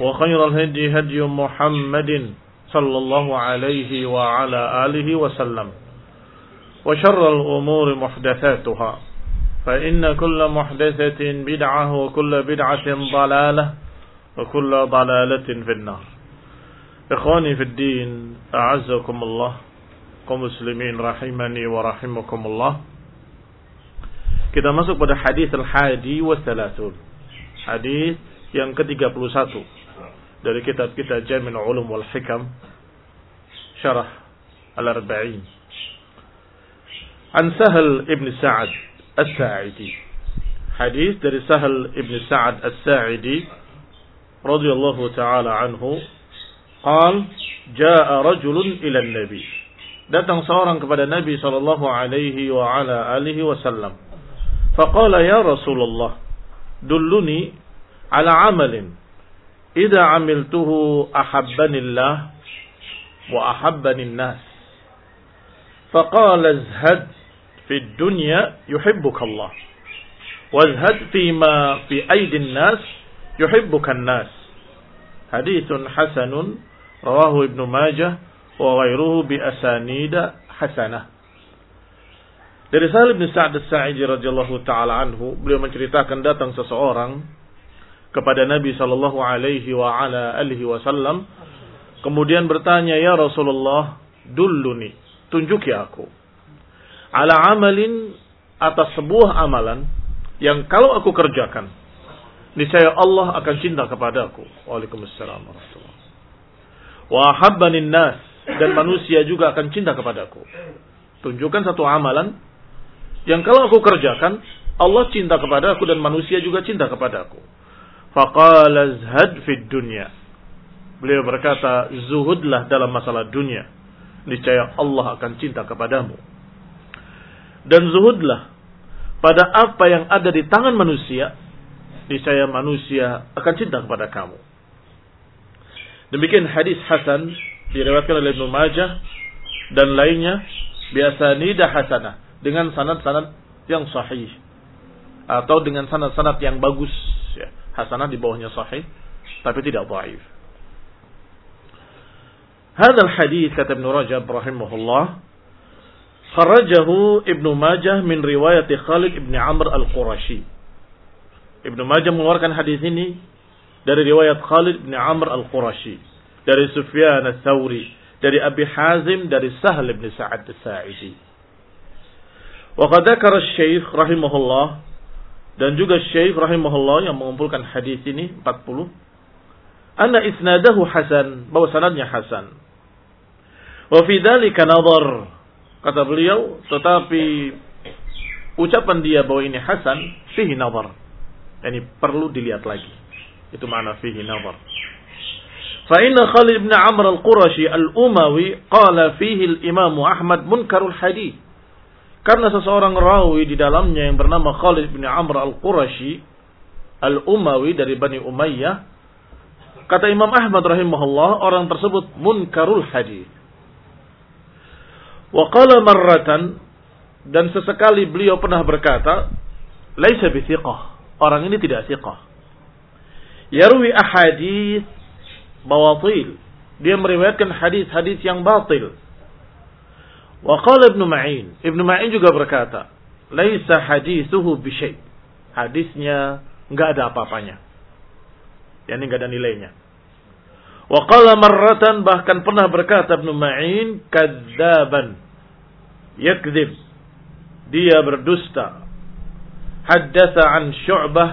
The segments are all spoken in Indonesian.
وخير الهدي هدي محمد صلى الله عليه وعلى آله وسلم. وشر الأمور محدثاتها. فإن كل محدثة بدعة وكل بدعة ضلالة وكل ضلالة في النار. إخواني في الدين أعزكم الله. كمسلمين رحمني ورحمكم الله Kita masuk hadis al-hadi wa thalathun. Hadis yang ke-31. Dari kitab kita Jamin Ulum wal Hikam Syarah Al-Arba'in. An Sahal ibn Sa'ad As-Sa'idi. Hadis dari Sahal ibn Sa'ad As-Sa'idi radhiyallahu taala anhu قال جاء رجل إلى النبي datang seorang kepada Nabi sallallahu alaihi wa ala alihi wasallam فقال يا رسول الله دلني على عمل إذا عملته أحبني الله وأحبني الناس فقال ازهد في الدنيا يحبك الله وازهد فيما في أيدي الناس يحبك الناس حديث حسن رواه ابن ماجه وغيره بأسانيد حسنه Dari Sahal bin Sa'ad As-Sa'idi radhiyallahu taala anhu, beliau menceritakan datang seseorang kepada Nabi sallallahu alaihi wa ala alihi wasallam kemudian bertanya, "Ya Rasulullah, dulluni, tunjuki aku ala amalin atas sebuah amalan yang kalau aku kerjakan niscaya Allah akan cinta kepadaku." Waalaikumsalam warahmatullahi Wa habbanin nas dan manusia juga akan cinta kepadaku. Tunjukkan satu amalan yang kalau aku kerjakan, Allah cinta kepada aku dan manusia juga cinta kepada aku. Faqala zhad fid dunya. Beliau berkata, zuhudlah dalam masalah dunia. Niscaya Allah akan cinta kepadamu. Dan zuhudlah pada apa yang ada di tangan manusia. Niscaya manusia akan cinta kepada kamu. Demikian hadis Hasan diriwayatkan oleh Ibnu Majah dan lainnya biasa nidah hasanah dengan sanad-sanad yang sahih atau dengan sanad-sanad yang bagus ya. Hasanah di bawahnya sahih tapi tidak dhaif. Hadal hadis kata Ibnu Rajab rahimahullah kharajahu Ibnu Majah min riwayat Khalid Ibn Amr Al-Qurashi. Ibnu Majah mengeluarkan hadis ini dari riwayat Khalid Ibn Amr Al-Qurashi dari Sufyan Ats-Tsauri dari Abi Hazim dari Sahal Ibn Sa'ad As-Sa'idi. Wa qad dzakara Syekh rahimahullah dan juga Syekh rahimahullah yang mengumpulkan hadis ini 40 anna isnadahu hasan bahwa sanadnya hasan. Wa fi dzalika nadhar. Kata beliau tetapi ucapan dia bahwa ini hasan fihi nadhar. Ini yani perlu dilihat lagi. Itu makna fihi nadhar. Fa inna Khalid bin Amr al-Qurashi al-Umawi qala fihi al-Imam Ahmad munkarul hadis karena seseorang rawi di dalamnya yang bernama Khalid bin Amr al-Qurashi al-Umawi dari Bani Umayyah kata Imam Ahmad rahimahullah orang tersebut munkarul hadis wa qala dan sesekali beliau pernah berkata laisa bi orang ini tidak thiqah yarwi ahadith bawatil. Dia meriwayatkan hadis-hadis yang batil. Wa qala Ibnu Ma'in. Ibnu Ma'in juga berkata, "Laisa hadithuhu bi syai." Hadisnya enggak ada apa-apanya. Yani enggak ada nilainya. Wa qala marratan bahkan pernah berkata Ibnu Ma'in, "Kadzaban." Yakdzib. Dia berdusta. Haddatsa an Syu'bah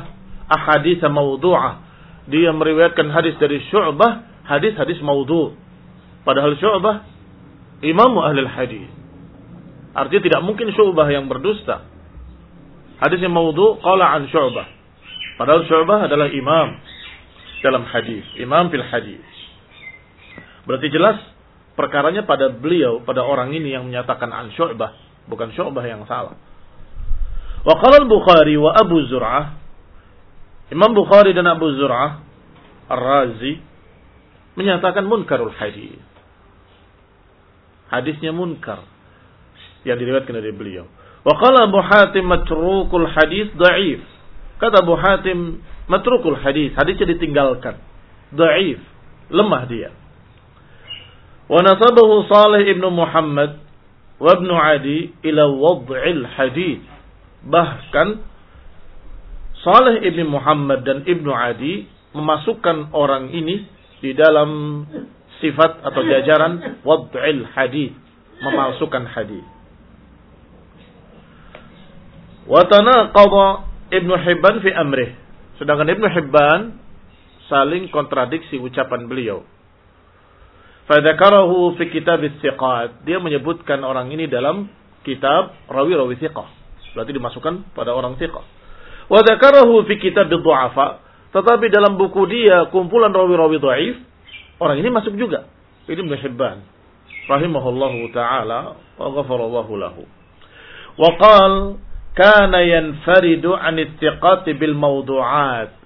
ahadits mawdu'ah dia meriwayatkan hadis dari Syu'bah, hadis-hadis maudhu. Padahal Syu'bah imam ahli hadis. Artinya tidak mungkin Syu'bah yang berdusta. Hadis yang maudhu qala an Syu'bah. Padahal Syu'bah adalah imam dalam hadis, imam fil hadis. Berarti jelas perkaranya pada beliau, pada orang ini yang menyatakan an Syu'bah, bukan Syu'bah yang salah. Wa qala al-Bukhari wa Abu Zur'ah Imam Bukhari dan Abu Zur'ah Ar-Razi menyatakan munkarul hadis. Hadisnya munkar yang diriwayatkan dari beliau. Wa qala Abu Hatim matrukul hadis dhaif. Kata Abu Hatim matrukul hadis, hadisnya ditinggalkan. Dhaif, lemah dia. Wa nasabahu Salih ibnu Muhammad wa ibnu Adi ila wad'il hadis. Bahkan Saleh ibni Muhammad dan ibnu Adi memasukkan orang ini di dalam sifat atau jajaran wad'il hadis, memalsukan hadis. Wa tanaqadha Ibnu Hibban fi amrih. Sedangkan Ibnu Hibban saling kontradiksi ucapan beliau. Fadzakarahu fi kitab thiqat. Dia menyebutkan orang ini dalam kitab rawi-rawi thiqah. Berarti dimasukkan pada orang thiqah. Wa dzakarahu fi kitab du'afa, tetapi dalam buku dia kumpulan rawi-rawi dhaif, orang ini masuk juga. Ini Ibnu Hibban rahimahullahu taala wa ghafarallahu lahu. Wa qal kana yanfaridu an ittiqat bil mawdu'at.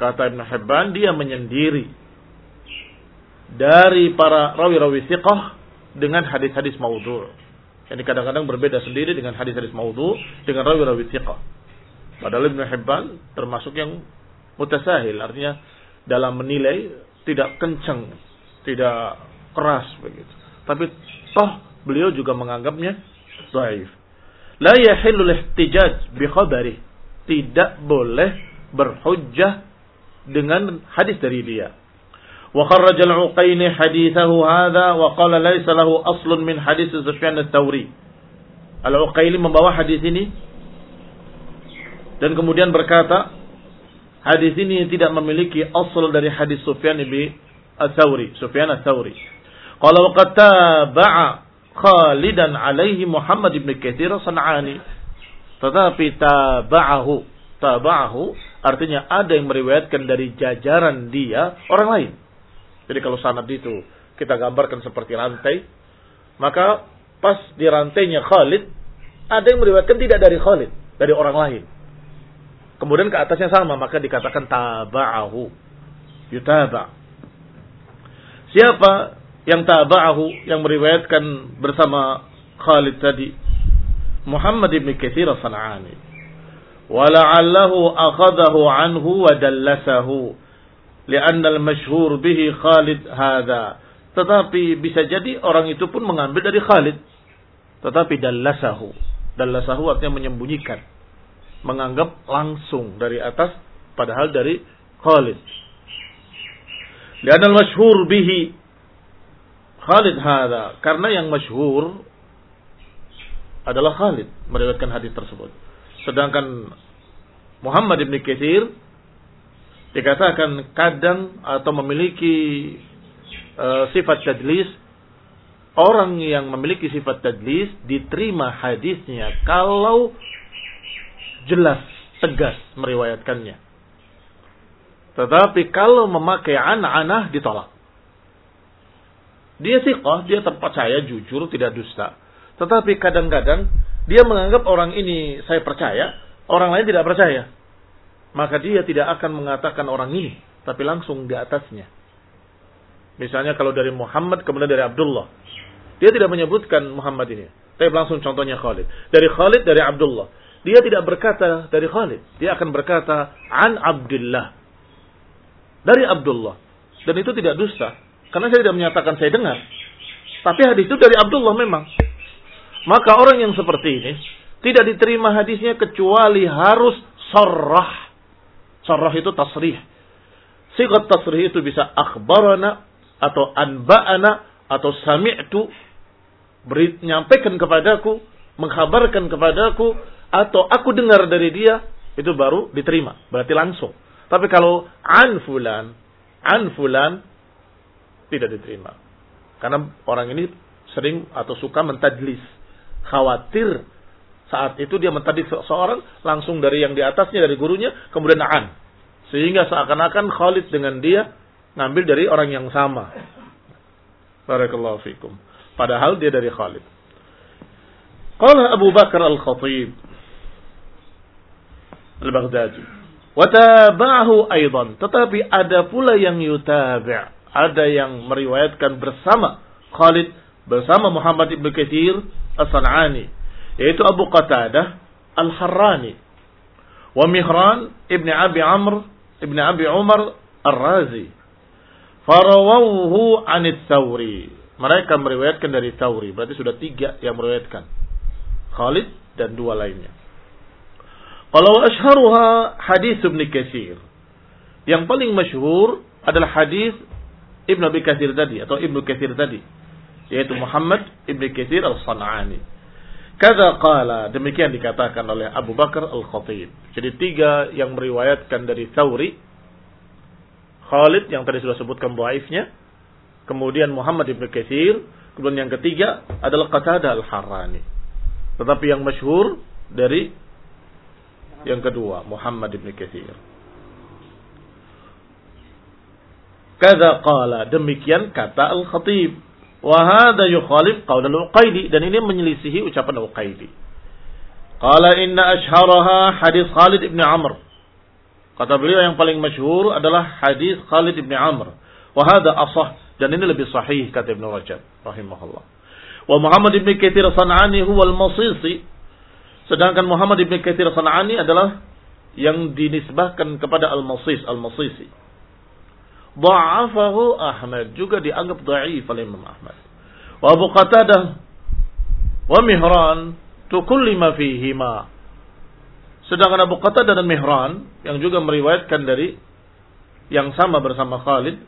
Kata Ibnu Hibban dia menyendiri dari para rawi-rawi thiqah dengan hadis-hadis maudhu'. Ini kadang-kadang berbeda sendiri dengan hadis-hadis maudhu' dengan rawi-rawi thiqah. Padahal Ibn Hibban termasuk yang mutasahil, artinya dalam menilai tidak kencang, tidak keras begitu. Tapi toh beliau juga menganggapnya dhaif. La yahillu ihtijaj bi khabari. Tidak boleh berhujjah dengan hadis dari dia. Wa kharraja al-Uqayni hadithahu hadha wa qala laysa lahu aslun min hadis Sufyan ats-Tsauri. Al-Uqayli membawa hadis ini dan kemudian berkata hadis ini tidak memiliki asal dari hadis Sufyan bin Ats-Tsauri, Sufyan Ats-Tsauri. Qala waqad taba'a Khalidan alaihi Muhammad ibn Katsir Sanani. Tetapi taba'ahu, taba'ahu artinya ada yang meriwayatkan dari jajaran dia orang lain. Jadi kalau sanad itu kita gambarkan seperti rantai, maka pas di rantainya Khalid ada yang meriwayatkan tidak dari Khalid, dari orang lain. Kemudian ke atasnya sama, maka dikatakan taba'ahu. Yutaba. Siapa yang taba'ahu, yang meriwayatkan bersama Khalid tadi? Muhammad ibn Kathir Sana'ani. Wala'allahu akhadahu anhu wa dallasahu. Lianna al-mashhur bihi Khalid. Tetapi bisa jadi orang itu pun mengambil dari Khalid. Tetapi dallasahu. Dallasahu artinya menyembunyikan menganggap langsung dari atas padahal dari Khalid. Al-masyhur bihi Khalid hada karena yang masyhur adalah Khalid meriwayatkan hadis tersebut. Sedangkan Muhammad ibn Katsir dikatakan kadang atau memiliki uh, sifat tadlis orang yang memiliki sifat tadlis diterima hadisnya kalau jelas, tegas meriwayatkannya. Tetapi kalau memakai an-anah ditolak. Dia siqah, dia terpercaya, jujur, tidak dusta. Tetapi kadang-kadang dia menganggap orang ini saya percaya, orang lain tidak percaya. Maka dia tidak akan mengatakan orang ini, tapi langsung di atasnya. Misalnya kalau dari Muhammad kemudian dari Abdullah. Dia tidak menyebutkan Muhammad ini. Tapi langsung contohnya Khalid. Dari Khalid dari Abdullah. Dia tidak berkata dari Khalid. Dia akan berkata an Abdullah. Dari Abdullah. Dan itu tidak dusta. Karena saya tidak menyatakan saya dengar. Tapi hadis itu dari Abdullah memang. Maka orang yang seperti ini tidak diterima hadisnya kecuali harus sarrah. Sarrah itu tasrih. Sigat tasrih itu bisa akhbarana atau anba'ana atau sami'tu beri, nyampaikan kepadaku, menghabarkan kepadaku atau aku dengar dari dia itu baru diterima, berarti langsung. Tapi kalau an fulan, an fulan tidak diterima. Karena orang ini sering atau suka mentadlis. Khawatir saat itu dia mentadlis seorang langsung dari yang di atasnya dari gurunya kemudian an. Sehingga seakan-akan Khalid dengan dia ngambil dari orang yang sama. Barakallahu fikum. Padahal dia dari Khalid. Qala Abu Bakar Al-Khatib Al-Baghdadi. Wataba'ahu aydan. Tetapi ada pula yang yutabi' ada yang meriwayatkan bersama Khalid bersama Muhammad ibn Kathir As-San'ani yaitu Abu Qatadah Al-Harrani wa Mihran ibn Abi Amr ibn Abi Umar Ar-Razi. Farawawhu anit Thawri. Mereka meriwayatkan dari Thawri. Berarti sudah tiga yang meriwayatkan. Khalid dan dua lainnya. Kalau ashharuha hadis Ibn Katsir yang paling masyhur adalah hadis Ibnu Abi Katsir tadi atau Ibnu Katsir tadi yaitu Muhammad Ibnu Katsir Al-San'ani. Kada qala demikian dikatakan oleh Abu Bakar Al-Khatib. Jadi tiga yang meriwayatkan dari Thawri Khalid yang tadi sudah sebutkan dhaifnya, kemudian Muhammad Ibnu Katsir, kemudian yang ketiga adalah Qatadah Al-Harrani. Tetapi yang masyhur dari yang kedua Muhammad Ibnu Katsir. Kada qala. Demikian kata Al-Khatib. Wahada yukhalif qaul al-Uqaili. Dan ini menyelisihi ucapan Al-Uqaili. Qala inna ashharaha hadis Khalid ibn Amr. Kata beliau yang paling masyhur adalah hadis Khalid ibn Amr. Wahada asah. Dan ini lebih sahih kata Ibn Rajab. Rahimahullah. Wa Muhammad ibn Kathir San'ani huwa al-Masisi. Sedangkan Muhammad ibn Kathir San'ani adalah yang dinisbahkan kepada Al-Masis, Al-Masisi. Da'afahu Ahmad. Juga dianggap da'if oleh Imam Ahmad. Wa Abu Qatadah wa Mihran tukullima fihima. Sedangkan Abu Qatadah dan Mihran yang juga meriwayatkan dari yang sama bersama Khalid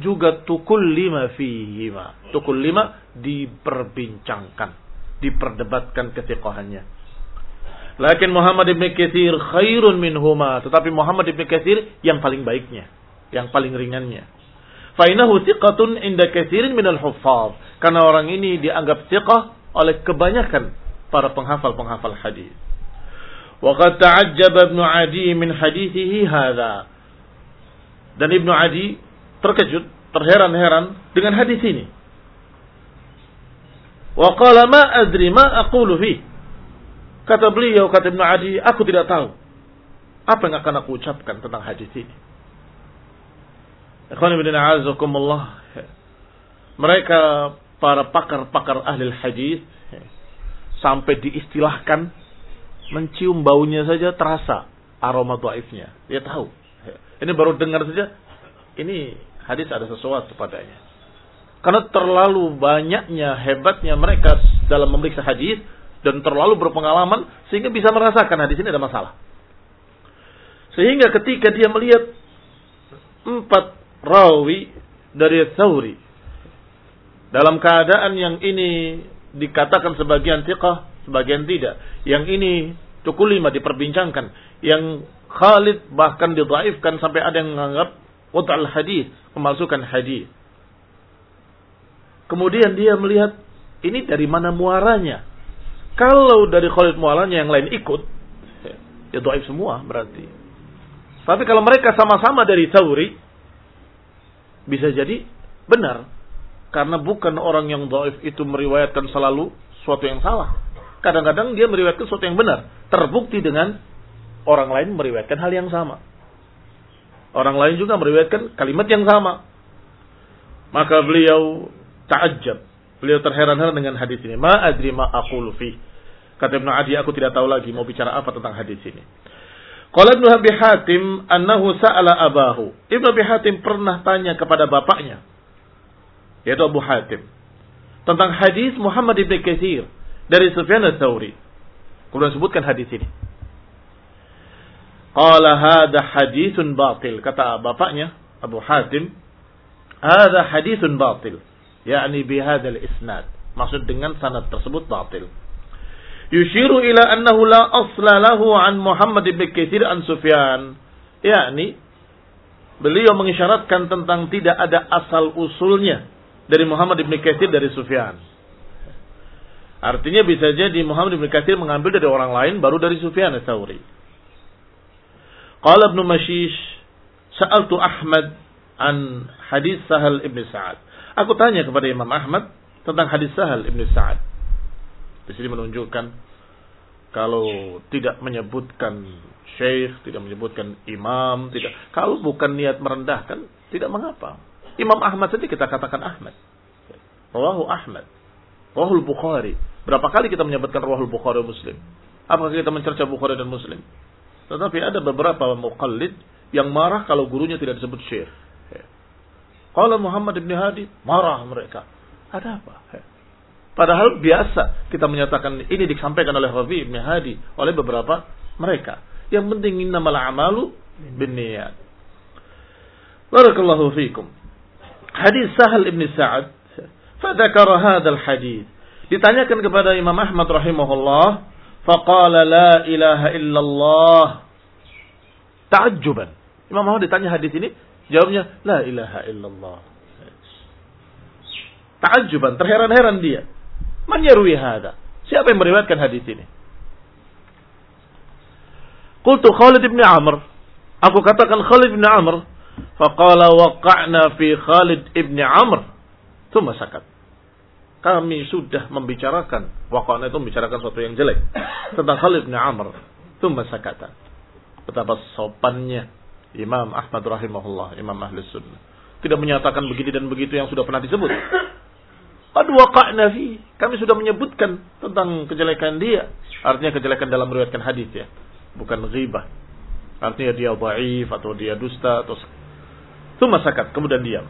juga tukul lima fihima. Tukul lima diperbincangkan, diperdebatkan ketiqahannya. Lakin Muhammad ibn Kathir khairun minhuma. Tetapi Muhammad ibn Kathir yang paling baiknya yang paling ringannya. Fainahu thiqatun inda katsirin minal huffaz. Karena orang ini dianggap thiqah oleh kebanyakan para penghafal-penghafal hadis. Wa qad ta'ajjaba Ibnu Adi min hadithihi hadza. Dan Ibnu Adi terkejut, terheran-heran dengan hadis ini. Wa qala ma adri ma aqulu fi. Kata beliau, kata Ibnu Adi, aku tidak tahu apa yang akan aku ucapkan tentang hadis ini. Mereka para pakar-pakar ahli hadis sampai diistilahkan mencium baunya saja terasa aroma dhaifnya. Dia tahu. Ini baru dengar saja ini hadis ada sesuatu padanya. Karena terlalu banyaknya hebatnya mereka dalam memeriksa hadis dan terlalu berpengalaman sehingga bisa merasakan hadis ini ada masalah. Sehingga ketika dia melihat empat rawi dari Thawri. Dalam keadaan yang ini dikatakan sebagian tiqah, sebagian tidak. Yang ini lima diperbincangkan. Yang Khalid bahkan didaifkan sampai ada yang menganggap al hadis, memasukkan hadis. Kemudian dia melihat ini dari mana muaranya. Kalau dari Khalid muaranya yang lain ikut, ya doaif semua berarti. Tapi kalau mereka sama-sama dari Thawri, bisa jadi benar. Karena bukan orang yang doaif itu meriwayatkan selalu suatu yang salah. Kadang-kadang dia meriwayatkan sesuatu yang benar. Terbukti dengan orang lain meriwayatkan hal yang sama. Orang lain juga meriwayatkan kalimat yang sama. Maka beliau ta'ajab. Beliau terheran-heran dengan hadis ini. Ma adri ma aqulu. Kata Ibnu Adi, aku tidak tahu lagi mau bicara apa tentang hadis ini. Qala Ibnu Abi Hatim annahu sa'ala abahu. Ibnu Abi Hatim pernah tanya kepada bapaknya yaitu Abu Hatim tentang hadis Muhammad ibn Katsir dari Sufyan ats-Tsauri. Kemudian sebutkan hadis ini. Qala hadha hadithun batil. Kata bapaknya Abu Hatim, hadha hadithun batil. yakni bihadzal isnad. Maksud dengan sanad tersebut batil. Yushiru ila annahu la asla lahu an Muhammad ibn Katsir an Sufyan. yakni beliau mengisyaratkan tentang tidak ada asal usulnya dari Muhammad ibn Katsir dari Sufyan. Artinya bisa jadi Muhammad ibn Katsir mengambil dari orang lain baru dari Sufyan ats-Tsauri. Qala Ibnu Mashish, sa'altu Ahmad an hadis Sahal ibn Sa'ad. Aku tanya kepada Imam Ahmad tentang hadis Sahal ibn Sa'ad. Di sini menunjukkan kalau tidak menyebutkan syekh, tidak menyebutkan imam, tidak kalau bukan niat merendahkan, tidak mengapa. Imam Ahmad saja kita katakan Ahmad. Rawahu Ahmad. Rawahul Bukhari. Berapa kali kita menyebutkan Rawahul Bukhari Muslim? Apakah kita mencerca Bukhari dan Muslim? Tetapi ada beberapa muqallid yang marah kalau gurunya tidak disebut syekh. Kalau Muhammad ibn Hadi, marah mereka. Ada apa? Padahal biasa kita menyatakan ini disampaikan oleh Rabi ibn Hadi oleh beberapa mereka. Yang penting innamal amalu binniyat. Barakallahu fiikum. Hadis Sahal ibn Sa'ad, fadzakara hadzal hadis. Ditanyakan kepada Imam Ahmad rahimahullah Faqala la ilaha illallah. Ta'ajjuban. Imam Ahmad ditanya hadis ini, jawabnya la ilaha illallah. Ta'ajjuban, terheran-heran dia. Man yarwi hada? Siapa yang meriwayatkan hadis ini? Qultu Khalid bin Amr. Aku katakan Khalid bin Amr. Faqala waqa'na fi Khalid ibn Amr. Tuma sakat kami sudah membicarakan wakana itu membicarakan sesuatu yang jelek tentang Khalid bin Amr itu sakata betapa sopannya Imam Ahmad rahimahullah Imam Ahli Sunnah tidak menyatakan begini dan begitu yang sudah pernah disebut Qad waqa'na fi. Kami sudah menyebutkan tentang kejelekan dia. Artinya kejelekan dalam meriwayatkan hadis ya. Bukan ghibah. Artinya dia dhaif atau dia dusta atau Tuma sakat kemudian diam.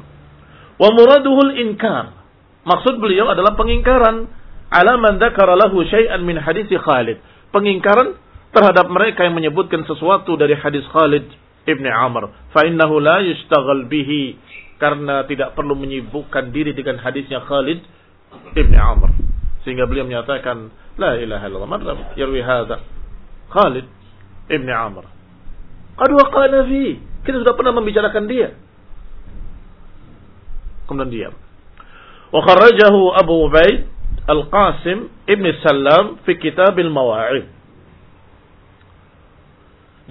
Wa muraduhul inkar. Maksud beliau adalah pengingkaran. Ala man dzakara lahu syai'an min hadis Khalid. Pengingkaran terhadap mereka yang menyebutkan sesuatu dari hadis Khalid Ibn Amr. Fa innahu la yustaghal bihi karena tidak perlu menyibukkan diri dengan hadisnya Khalid ibni Amr. Sehingga beliau menyatakan la ilaha illallah man yarwi hadza Khalid ibni Amr. Qad waqana fi. Kita sudah pernah membicarakan dia. Kemudian dia. Wa kharajahu Abu Ubaid Al-Qasim ibn Salam fi kitab al-Mawa'id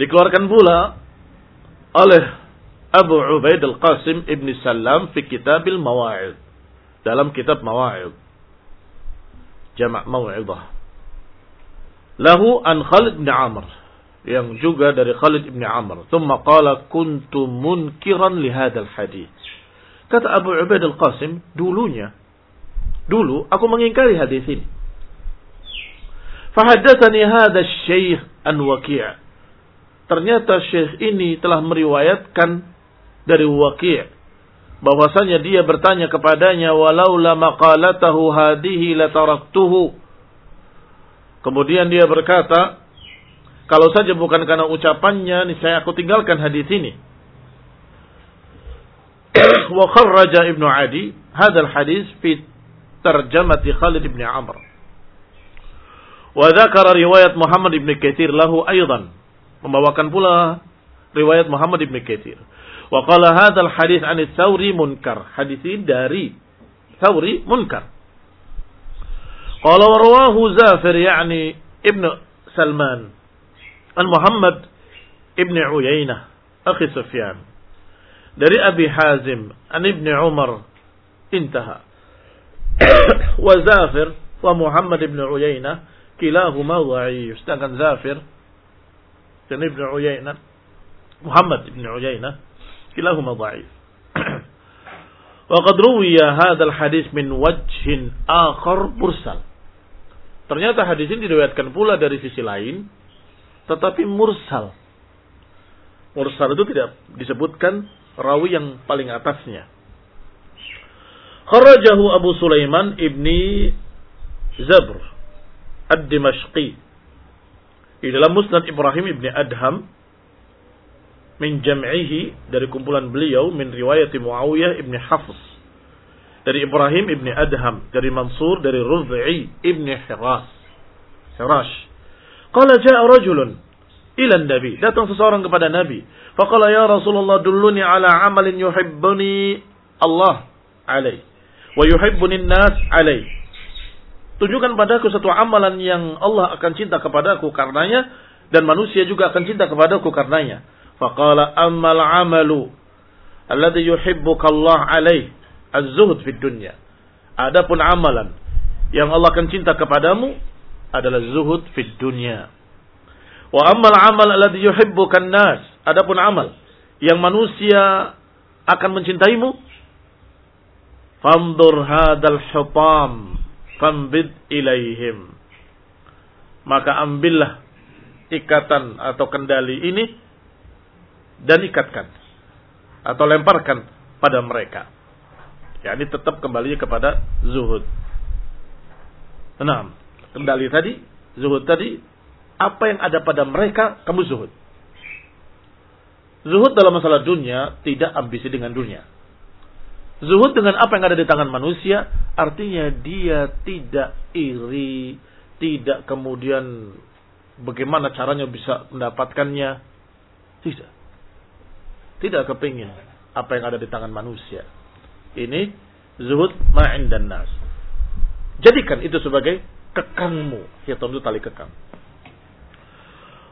dikeluarkan pula oleh Abu Ubaid Al-Qasim Ibn Salam fi Kitab Al-Mawa'id dalam kitab Mawa'id. Jamak maw'idah lahu an Khalid bin Amr. Yang juga dari Khalid bin Amr. Thumma qala kuntu munkiran li hadzal hadits. Kata Abu Ubaid al-Qasim, dulunya, dulu aku mengingkari hadis ini. Fahadatsani hadha syekh an Waqi'. Ternyata syekh ini telah meriwayatkan dari Waqi' bahwasanya dia bertanya kepadanya walau la maqalatahu hadihi lataraktuhu Kemudian dia berkata, kalau saja bukan karena ucapannya, niscaya aku tinggalkan hadis ini. Wa kharraja Ibnu Adi hadal hadis fi tarjamati Khalid ibn Amr. Wa dzakara riwayat Muhammad ibn Katsir lahu aidan. Membawakan pula riwayat Muhammad ibn Katsir. Wa qala hadzal hadis an Tsauri munkar. Hadis ini dari Thawri munkar. Qala wa Zafir yani Ibnu Salman an Muhammad Ibnu Uyainah akhi Sufyan dari Abi Hazim an Ibnu Umar intaha wa Zafir wa Muhammad Ibnu Uyainah kilahuma dhaif sedangkan Zafir dan Ibnu Uyainah Muhammad Ibnu Uyainah kilahuma dhaif Waqad ruwiya hadzal hadis min wajhin akhar mursal. Ternyata hadis ini diriwayatkan pula dari sisi lain tetapi mursal. Mursal itu tidak disebutkan rawi yang paling atasnya. Kharajahu Abu Sulaiman ibni Zabr ad-Dimashqi di dalam Musnad Ibrahim ibni Adham min jam'ihi dari kumpulan beliau min riwayat Muawiyah ibni Hafs. Dari Ibrahim ibni Adham dari Mansur dari Ruz'i ibni Hiras Hirash. Qala ja'a rajulun ila nabi datang seseorang kepada nabi. Faqala ya Rasulullah dulluni ala amalin yuhibbuni Allah alaih wa yuhibbuni nas alaih. Tunjukkan padaku satu amalan yang Allah akan cinta kepadaku karenanya dan manusia juga akan cinta kepadaku karenanya Faqala ammal amalu alladhi yuhibbuka Allah alaih az-zuhud fid dunya. Adapun amalan yang Allah akan cinta kepadamu adalah zuhud fid dunya. Wa ammal amal alladhi yuhibbuka nas Adapun amal yang manusia akan mencintaimu Fandur hadal hutam fambid ilaihim. Maka ambillah ikatan atau kendali ini dan ikatkan atau lemparkan pada mereka. Ya, ini tetap kembali kepada zuhud. Nah, kembali tadi, zuhud tadi, apa yang ada pada mereka, kamu zuhud. Zuhud dalam masalah dunia tidak ambisi dengan dunia. Zuhud dengan apa yang ada di tangan manusia, artinya dia tidak iri, tidak kemudian bagaimana caranya bisa mendapatkannya. Tidak. Tidak kepingin apa yang ada di tangan manusia. Ini zuhud ma'in dan nas. Jadikan itu sebagai kekangmu. Hitam itu tali kekang.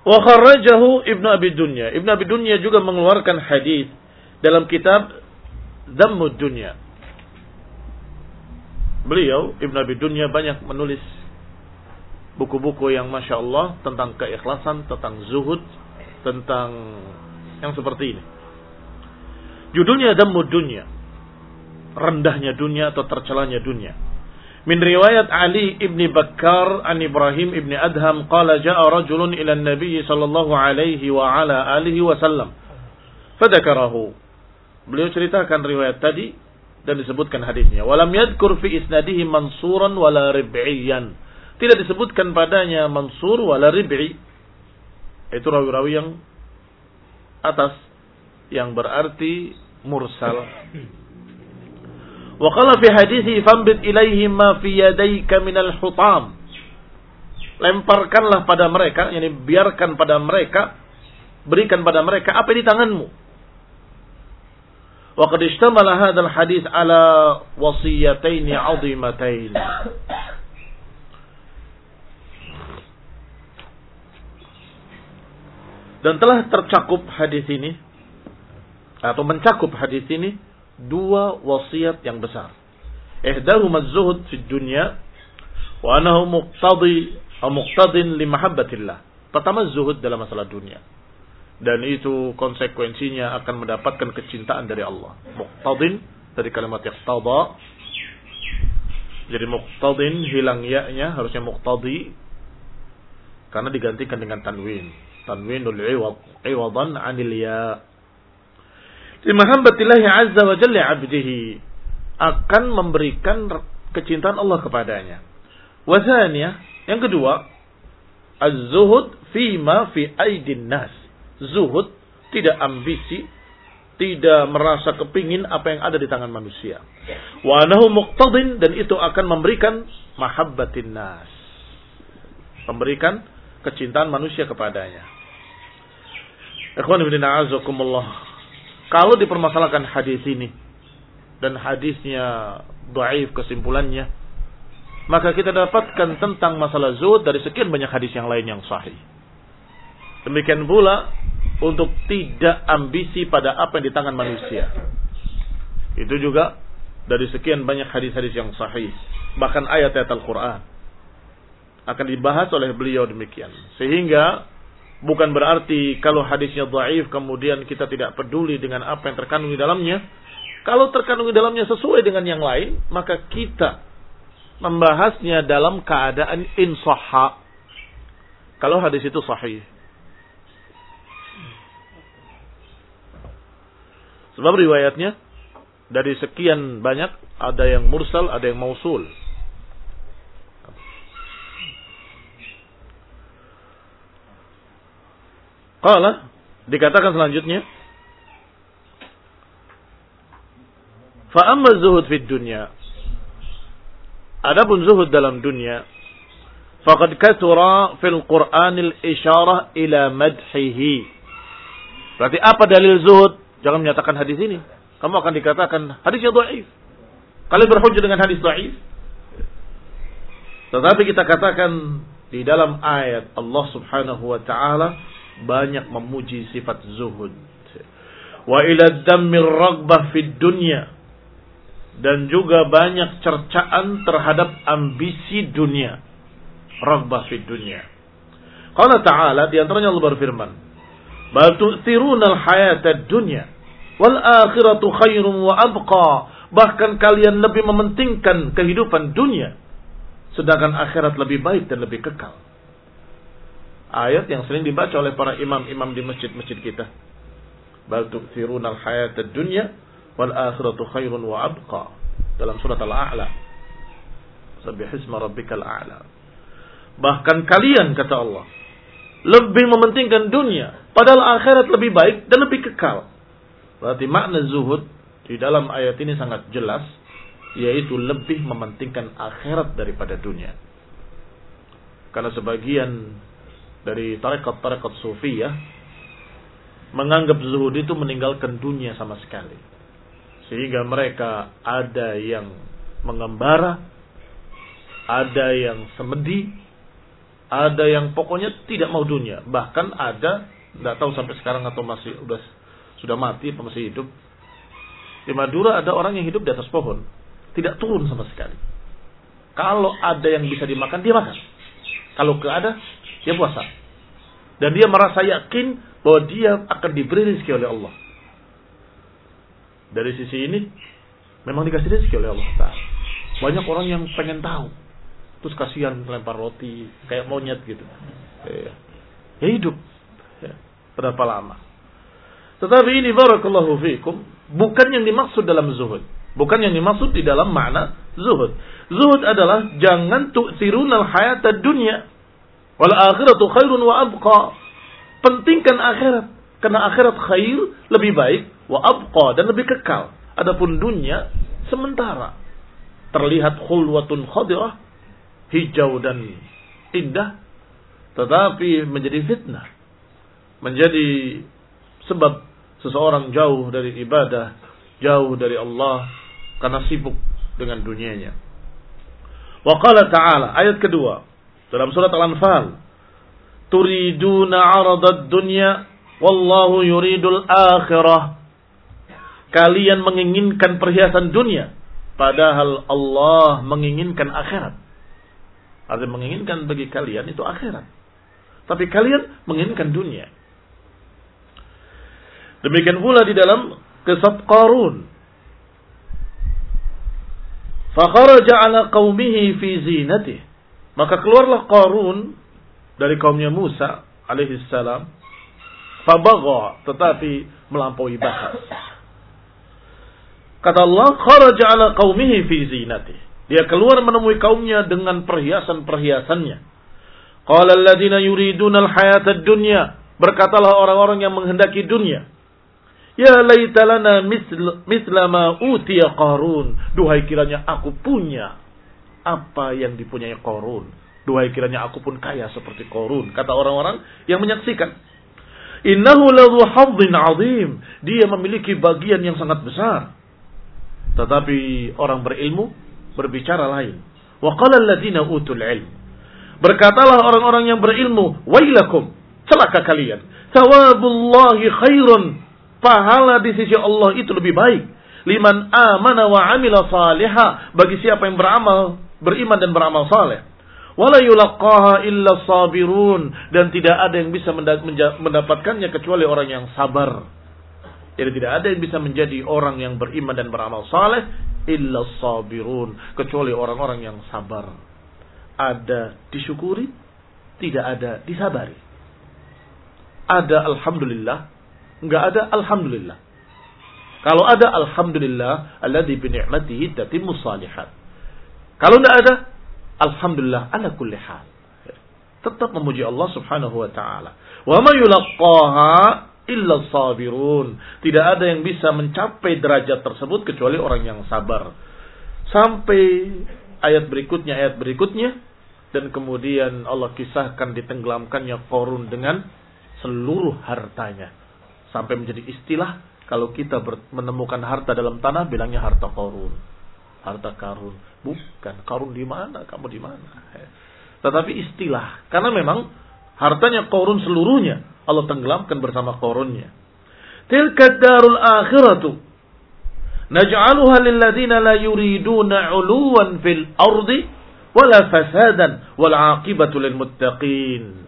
Wa kharrajahu Ibnu Abi Dunya. Ibnu Abi Dunya juga mengeluarkan hadis dalam kitab Dhammud Dunya. Beliau Ibnu Abi Dunya banyak menulis buku-buku yang masya Allah tentang keikhlasan, tentang zuhud, tentang yang seperti ini. Judulnya Dammu Dunya. Rendahnya dunia atau tercelanya dunia. Min riwayat Ali ibni Bakar an Ibrahim ibni Adham qala ja'a rajulun ila nabi sallallahu alaihi wa ala alihi wasallam. Fadakarahu. Beliau ceritakan riwayat tadi dan disebutkan hadisnya. Walam yadkur fi isnadihi mansuran wala rib'iyan. Tidak disebutkan padanya mansur wala rib'i. Itu rawi-rawi yang atas yang berarti mursal. Wa qala fi hadithi fambit ilaihi ma fi yadayka minal hutam. Lemparkanlah pada mereka, yani biarkan pada mereka, berikan pada mereka apa di tanganmu. Wa qad ishtamala hadzal hadis ala wasiyatain 'azimatain. Dan telah tercakup hadis ini atau mencakup hadis ini dua wasiat yang besar. Ihdahuma az-zuhd fi dunya wa anahu muqtadi muqtadin li mahabbatillah. Pertama zuhud dalam masalah dunia. Dan itu konsekuensinya akan mendapatkan kecintaan dari Allah. Muqtadin dari kalimat iqtada. Jadi muqtadin hilang ya-nya harusnya muqtadi karena digantikan dengan tanwin. Tanwinul iwad, iwadan anil ya di mahabbatillahi azza wa jalla abdihi akan memberikan kecintaan Allah kepadanya. Wazaniyah, yang kedua, az-zuhud fima fi aidin nas. Zuhud tidak ambisi, tidak merasa kepingin apa yang ada di tangan manusia. Wa anahu muqtadin dan itu akan memberikan mahabbatin nas. Memberikan kecintaan manusia kepadanya. Ikhwan ibn a'azakumullah. Kalau dipermasalahkan hadis ini dan hadisnya dhaif kesimpulannya. Maka kita dapatkan tentang masalah zuhud dari sekian banyak hadis yang lain yang sahih. Demikian pula untuk tidak ambisi pada apa yang di tangan manusia. Itu juga dari sekian banyak hadis-hadis yang sahih. Bahkan ayat-ayat Al-Quran. Akan dibahas oleh beliau demikian. Sehingga bukan berarti kalau hadisnya dhaif kemudian kita tidak peduli dengan apa yang terkandung di dalamnya. Kalau terkandung di dalamnya sesuai dengan yang lain, maka kita membahasnya dalam keadaan insahha. Kalau hadis itu sahih. Sebab riwayatnya dari sekian banyak ada yang mursal, ada yang mausul. Qala dikatakan selanjutnya Fa amma zuhud fid dunya Adapun zuhud dalam dunia, faqad kathura fil Qur'anil isyarah ila madhihi. Berarti apa dalil zuhud? Jangan menyatakan hadis ini. Kamu akan dikatakan hadisnya dhaif. Kalian berhujjah dengan hadis dhaif. Tetapi kita katakan di dalam ayat Allah Subhanahu wa taala banyak memuji sifat zuhud. Wa ila dhammir ragbah fid dunya dan juga banyak cercaan terhadap ambisi dunia. Raghbah fid dunia. Qala ta'ala di antaranya Allah berfirman, "Bal tu'thiruna al-hayata dunya wal akhiratu khairum wa abqa." Bahkan kalian lebih mementingkan kehidupan dunia sedangkan akhirat lebih baik dan lebih kekal. Ayat yang sering dibaca oleh para imam-imam di masjid-masjid kita. Bal tu'thiruna al-hayata dunya wal akhiratu khairun wa abqa dalam surat Al-A'la. Sabbihisma rabbikal a'la. Bahkan kalian kata Allah lebih mementingkan dunia padahal akhirat lebih baik dan lebih kekal. Berarti makna zuhud di dalam ayat ini sangat jelas yaitu lebih mementingkan akhirat daripada dunia. Karena sebagian dari tarekat-tarekat sufiyah menganggap zuhud itu meninggalkan dunia sama sekali. Sehingga mereka ada yang mengembara, ada yang semedi, ada yang pokoknya tidak mau dunia. Bahkan ada, tidak tahu sampai sekarang atau masih udah sudah mati atau masih hidup. Di Madura ada orang yang hidup di atas pohon, tidak turun sama sekali. Kalau ada yang bisa dimakan, dia makan. Kalau tidak ada, dia puasa. Dan dia merasa yakin bahwa dia akan diberi rezeki oleh Allah. Dari sisi ini memang dikasih rezeki oleh Allah Taala. Banyak orang yang pengen tahu. Terus kasihan lempar roti kayak monyet gitu. Ya, ya hidup. Ya. Berapa lama? Tetapi ini barakallahu fiikum bukan yang dimaksud dalam zuhud. Bukan yang dimaksud di dalam makna zuhud. Zuhud adalah jangan tu'thirunal hayata dunia wal akhiratu khairun wa abqa. Pentingkan akhirat karena akhirat khair lebih baik wa abqa dan lebih kekal. Adapun dunia sementara. Terlihat khulwatun khadirah, hijau dan indah, tetapi menjadi fitnah. Menjadi sebab seseorang jauh dari ibadah, jauh dari Allah karena sibuk dengan dunianya. Wa qala ta'ala ayat kedua dalam surat Al-Anfal, turiduna 'aradad dunya wallahu yuridul akhirah kalian menginginkan perhiasan dunia padahal Allah menginginkan akhirat. Ada menginginkan bagi kalian itu akhirat. Tapi kalian menginginkan dunia. Demikian pula di dalam kisah Qarun. Fakharaja ala qaumihi fi zinatih. Maka keluarlah Qarun dari kaumnya Musa alaihi salam. Fabagha tetapi melampaui batas. Kata Allah, kharaja ala qaumihi fi zinati. Dia keluar menemui kaumnya dengan perhiasan-perhiasannya. Qala alladziina yuriduna al-hayata dunya Berkatalah orang-orang yang menghendaki dunia. Ya laitalana misla ma utiya Qarun. Duhai kiranya aku punya apa yang dipunyai Qarun. Duhai kiranya aku pun kaya seperti Qarun. Kata orang-orang yang menyaksikan. Innahu ladhu hadzin azim. Dia memiliki bagian yang sangat besar. Tetapi orang berilmu berbicara lain. Wa qala alladziina utul ilm. Berkatalah orang-orang yang berilmu, "Wailakum, celaka kalian. Thawabullahi khairun." Pahala di sisi Allah itu lebih baik. Liman amana wa amila salihah. Bagi siapa yang beramal, beriman dan beramal saleh. Wala yulaqaha illa sabirun. Dan tidak ada yang bisa mendapatkannya kecuali orang yang sabar. Jadi tidak ada yang bisa menjadi orang yang beriman dan beramal saleh illa sabirun kecuali orang-orang yang sabar. Ada disyukuri, tidak ada disabari. Ada alhamdulillah, enggak ada alhamdulillah. Kalau ada alhamdulillah alladzi bi ni'matihi tatimmu salihat. Kalau enggak ada alhamdulillah ala kulli hal. Tetap memuji Allah Subhanahu wa taala. Wa ma yulaqqaha illa sabirun. Tidak ada yang bisa mencapai derajat tersebut kecuali orang yang sabar. Sampai ayat berikutnya, ayat berikutnya. Dan kemudian Allah kisahkan ditenggelamkannya korun dengan seluruh hartanya. Sampai menjadi istilah kalau kita menemukan harta dalam tanah bilangnya harta korun. Harta karun. Bukan, karun di mana? Kamu di mana? Tetapi istilah. Karena memang hartanya korun seluruhnya Allah tenggelamkan bersama korunnya. Tilka darul akhiratu. Naj'aluha lilladina la yuriduna uluwan fil ardi wala fasadan wal aqibatu lil muttaqin.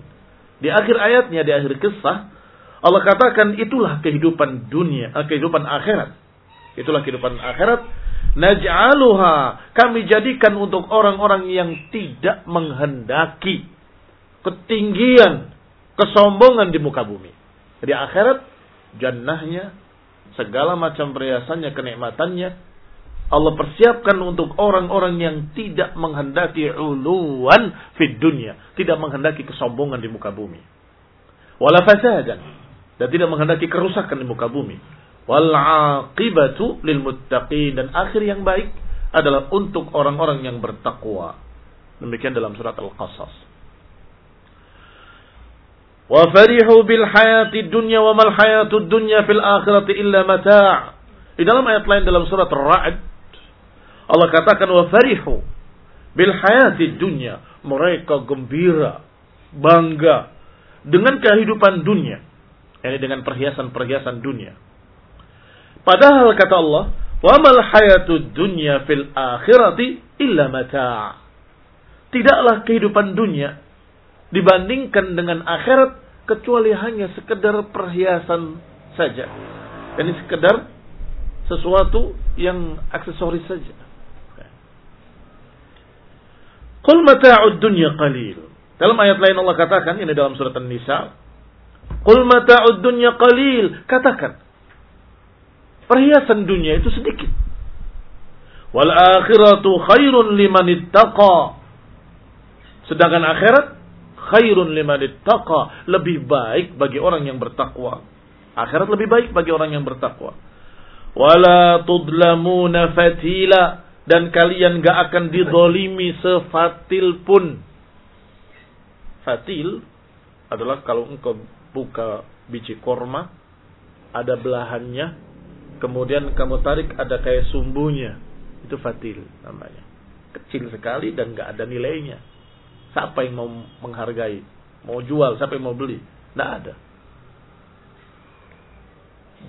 Di akhir ayatnya, di akhir kisah, Allah katakan itulah kehidupan dunia, eh, kehidupan akhirat. Itulah kehidupan akhirat. Naj'aluha, kami jadikan untuk orang-orang yang tidak menghendaki ketinggian kesombongan di muka bumi. Di akhirat, jannahnya, segala macam perhiasannya, kenikmatannya, Allah persiapkan untuk orang-orang yang tidak menghendaki uluan fid dunia. Tidak menghendaki kesombongan di muka bumi. Wala fasadan. Dan tidak menghendaki kerusakan di muka bumi. Wal aqibatu lil muttaqin. Dan akhir yang baik adalah untuk orang-orang yang bertakwa. Demikian dalam surat Al-Qasas. Wa farihu bil hayati dunya wa mal hayatud dunya fil akhirati illa mata'. Di dalam ayat lain dalam surat Ar-Ra'd Allah katakan wa farihu bil hayati dunya. Mereka gembira, bangga dengan kehidupan dunia. Yani dengan perhiasan-perhiasan dunia. Padahal kata Allah, wa mal hayatud dunya fil akhirati illa mata'. Tidaklah kehidupan dunia dibandingkan dengan akhirat kecuali hanya sekedar perhiasan saja. Ini sekedar sesuatu yang aksesoris saja. Qul mata'ud dunya qalil. Dalam ayat lain Allah katakan ini dalam surat An-Nisa, Qul mata'ud dunya qalil. Katakan perhiasan dunia itu sedikit. Wal akhiratu khairun liman ittaqa. Sedangkan akhirat khairun liman ittaqa, lebih baik bagi orang yang bertakwa. Akhirat lebih baik bagi orang yang bertakwa. Wala tudlamuna fatila dan kalian gak akan didolimi sefatil pun. Fatil adalah kalau engkau buka biji korma, ada belahannya, kemudian kamu tarik ada kayak sumbunya. Itu fatil namanya. Kecil sekali dan gak ada nilainya. Siapa yang mau menghargai? Mau jual? Siapa yang mau beli? Tidak ada.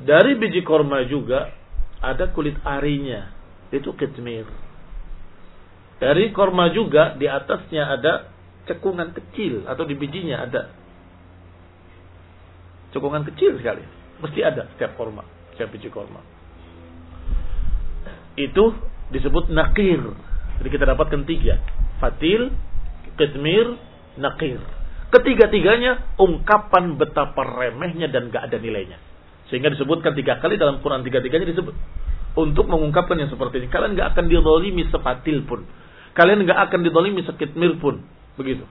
Dari biji korma juga ada kulit arinya. Itu kitmir. Dari korma juga di atasnya ada cekungan kecil atau di bijinya ada cekungan kecil sekali. Mesti ada setiap korma, setiap biji korma. Itu disebut nakir. Jadi kita dapatkan tiga. Fatil, Qitmir, Nakir. Ketiga-tiganya ungkapan betapa remehnya dan gak ada nilainya. Sehingga disebutkan tiga kali dalam Quran tiga-tiganya disebut. Untuk mengungkapkan yang seperti ini. Kalian gak akan didolimi sepatil pun. Kalian gak akan didolimi sekitmir pun. Begitu.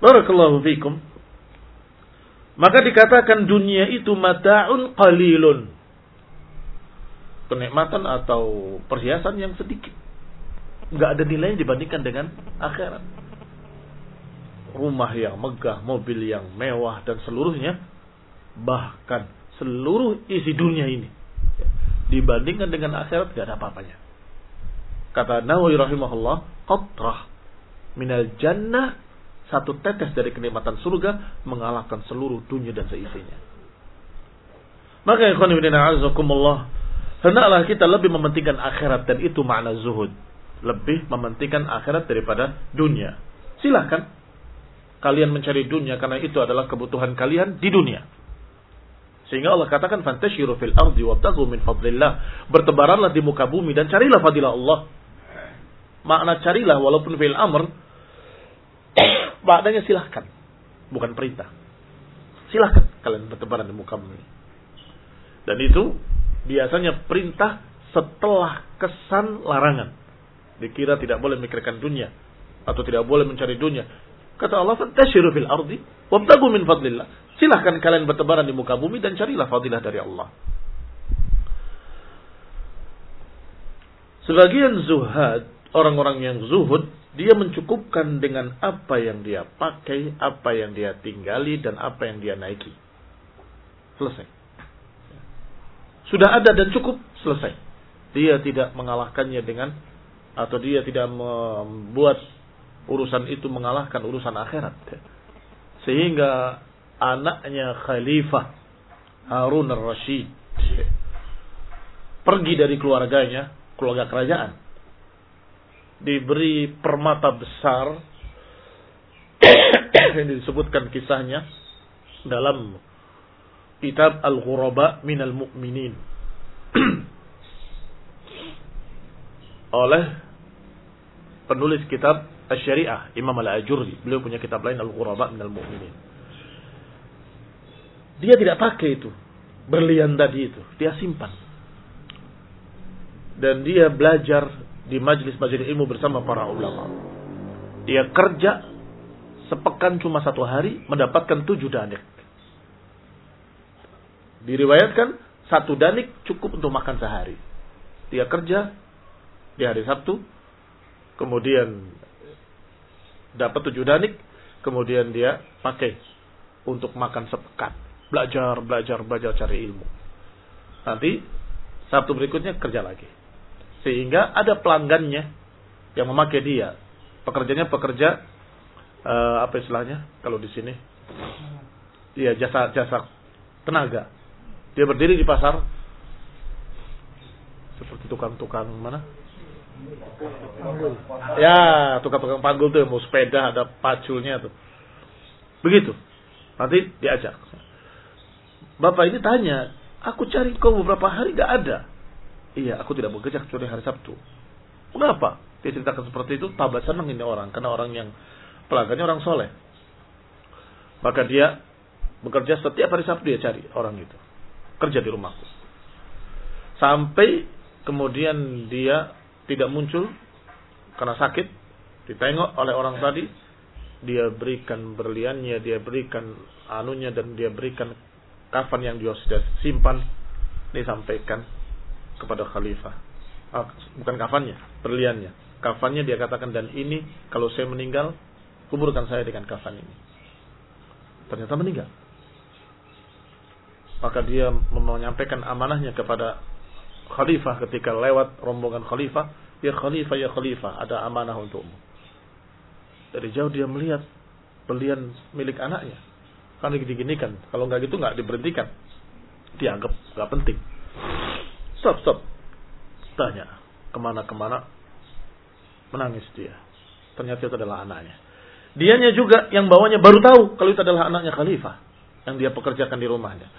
Barakallahu fikum. Maka dikatakan dunia itu mata'un qalilun. Kenikmatan atau perhiasan yang sedikit nggak ada nilainya dibandingkan dengan akhirat. Rumah yang megah, mobil yang mewah dan seluruhnya, bahkan seluruh isi dunia ini dibandingkan dengan akhirat gak ada apa-apanya. Kata Nawawi rahimahullah, qatrah minal jannah satu tetes dari kenikmatan surga mengalahkan seluruh dunia dan seisinya. Maka ikhwan ibn a'azakumullah, hendaklah kita lebih mementingkan akhirat dan itu makna zuhud. Lebih mementingkan akhirat daripada dunia. Silahkan kalian mencari dunia karena itu adalah kebutuhan kalian di dunia. Sehingga Allah katakan fantashiru fil ardi wabtaghu min fadlillah. Bertebaranlah di muka bumi dan carilah fadilah Allah. Makna carilah walaupun fil amr maknanya silahkan. Bukan perintah. Silahkan kalian bertebaran di muka bumi. Dan itu biasanya perintah setelah kesan larangan. Dikira tidak boleh memikirkan dunia atau tidak boleh mencari dunia. Kata Allah, "Fantashiru fil ardi wabtagu min fadlillah." Silahkan kalian bertebaran di muka bumi dan carilah fadilah dari Allah. Sebagian zuhad, orang-orang yang zuhud, dia mencukupkan dengan apa yang dia pakai, apa yang dia tinggali, dan apa yang dia naiki. Selesai. Sudah ada dan cukup, selesai. Dia tidak mengalahkannya dengan, atau dia tidak membuat urusan itu mengalahkan urusan akhirat. Sehingga anaknya Khalifah Harun al-Rashid pergi dari keluarganya, keluarga kerajaan. Diberi permata besar yang disebutkan kisahnya dalam kitab Al-Ghuraba minal Mu'minin oleh penulis kitab Asy-Syariah Imam Al-Ajurri. Beliau punya kitab lain Al-Ghuraba minal Mu'minin. Dia tidak pakai itu. Berlian tadi itu. Dia simpan. Dan dia belajar di majlis-majlis ilmu bersama para ulama. Dia kerja sepekan cuma satu hari mendapatkan tujuh danik. Diriwayatkan satu danik cukup untuk makan sehari. Dia kerja di hari Sabtu, kemudian dapat tujuh danik, kemudian dia pakai untuk makan sepekan. Belajar, belajar, belajar cari ilmu. Nanti Sabtu berikutnya kerja lagi. Sehingga ada pelanggannya yang memakai dia. Pekerjanya pekerja uh, apa istilahnya kalau di sini? Iya jasa jasa tenaga. Dia berdiri di pasar seperti tukang-tukang mana? Ya, tukang-tukang panggul tuh mau sepeda ada paculnya tuh. Begitu. Nanti diajak. Bapak ini tanya, aku cari kau beberapa hari gak ada. Iya, aku tidak bekerja kecuali hari Sabtu. Kenapa? Dia ceritakan seperti itu, tambah senang ini orang. Karena orang yang pelanggannya orang soleh. Maka dia bekerja setiap hari Sabtu dia cari orang itu. Kerja di rumahku. Sampai kemudian dia tidak muncul karena sakit, ditengok oleh orang tadi, dia berikan berliannya, dia berikan anunya dan dia berikan kafan yang dia sudah simpan, disampaikan kepada khalifah. Ah, bukan kafannya, berliannya. Kafannya dia katakan dan ini kalau saya meninggal, kuburkan saya dengan kafan ini. Ternyata meninggal. Maka dia menyampaikan amanahnya kepada khalifah ketika lewat rombongan khalifah, ya khalifah ya khalifah, ada amanah untukmu. Dari jauh dia melihat belian milik anaknya. Karena diginikan, kalau nggak gitu nggak diberhentikan. Dianggap nggak penting. Stop, stop. Tanya, ke mana-kemana menangis dia. Ternyata itu adalah anaknya. Dianya juga yang bawanya baru tahu kalau itu adalah anaknya khalifah yang dia pekerjakan di rumahnya.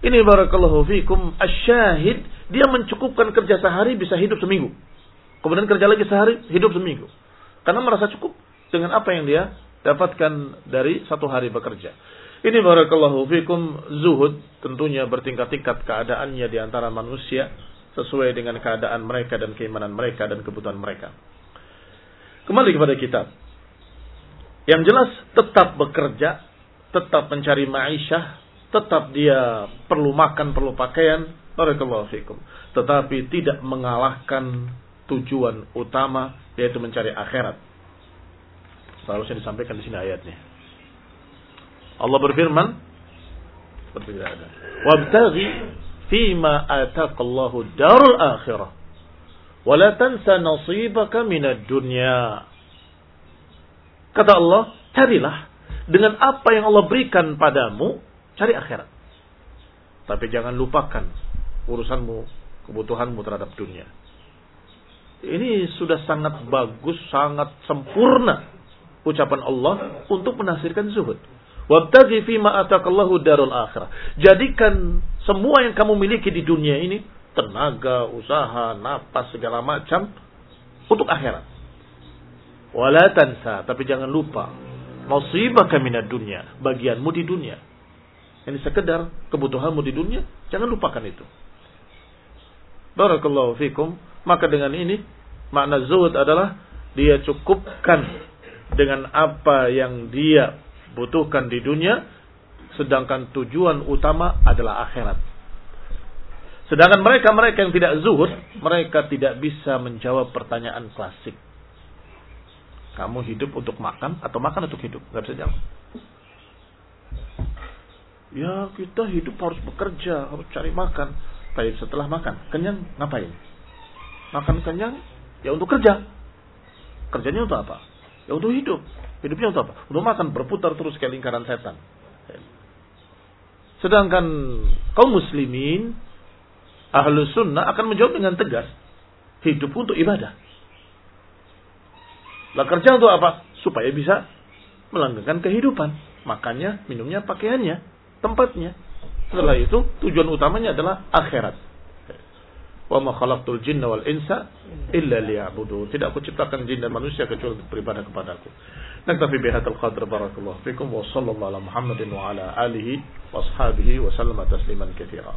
Ini barakallahu fikum asyahid dia mencukupkan kerja sehari bisa hidup seminggu. Kemudian kerja lagi sehari hidup seminggu. Karena merasa cukup dengan apa yang dia dapatkan dari satu hari bekerja. Ini barakallahu fikum zuhud tentunya bertingkat-tingkat keadaannya di antara manusia sesuai dengan keadaan mereka dan keimanan mereka dan kebutuhan mereka. Kembali kepada kitab. Yang jelas tetap bekerja, tetap mencari ma'isyah, tetap dia perlu makan, perlu pakaian, barakallahu fikum. Tetapi tidak mengalahkan tujuan utama yaitu mencari akhirat. Seharusnya disampaikan di sini ayatnya. Allah berfirman seperti tidak ada. Wabtaghi fima ataqallahu darul akhirah. Wala tansa nasibaka dunya. Kata Allah, carilah dengan apa yang Allah berikan padamu, cari akhirat. Tapi jangan lupakan urusanmu, kebutuhanmu terhadap dunia. Ini sudah sangat bagus, sangat sempurna ucapan Allah untuk menafsirkan zuhud. Wabtaghi fima atakallahu darul akhirah. Jadikan semua yang kamu miliki di dunia ini, tenaga, usaha, napas, segala macam, untuk akhirat. Wala tansa, tapi jangan lupa. Nasibaka minad dunia, bagianmu di dunia. Ini sekedar kebutuhanmu di dunia, jangan lupakan itu. Barakallahu fikum. Maka dengan ini, makna zuhud adalah dia cukupkan dengan apa yang dia butuhkan di dunia, sedangkan tujuan utama adalah akhirat. Sedangkan mereka-mereka yang tidak zuhud, mereka tidak bisa menjawab pertanyaan klasik. Kamu hidup untuk makan atau makan untuk hidup? Gak bisa jawab. Ya kita hidup harus bekerja, harus cari makan. Tapi setelah makan, kenyang ngapain? Makan kenyang, ya untuk kerja. Kerjanya untuk apa? Ya untuk hidup. Hidupnya untuk apa? Untuk makan, berputar terus kayak lingkaran setan. Sedangkan kaum muslimin, ahlu sunnah akan menjawab dengan tegas. Hidup untuk ibadah. Lah kerja untuk apa? Supaya bisa melanggengkan kehidupan. Makannya, minumnya, pakaiannya, tempatnya. Setelah itu tujuan utamanya adalah akhirat. Wa ma khalaqtul jinna wal insa illa liya'budun. Tidak aku ciptakan jin dan manusia kecuali untuk beribadah kepadaku. Naktafi bihadzal qadr barakallahu fikum wa sallallahu ala Muhammadin wa ala alihi wa ashabihi wa sallama tasliman katsira.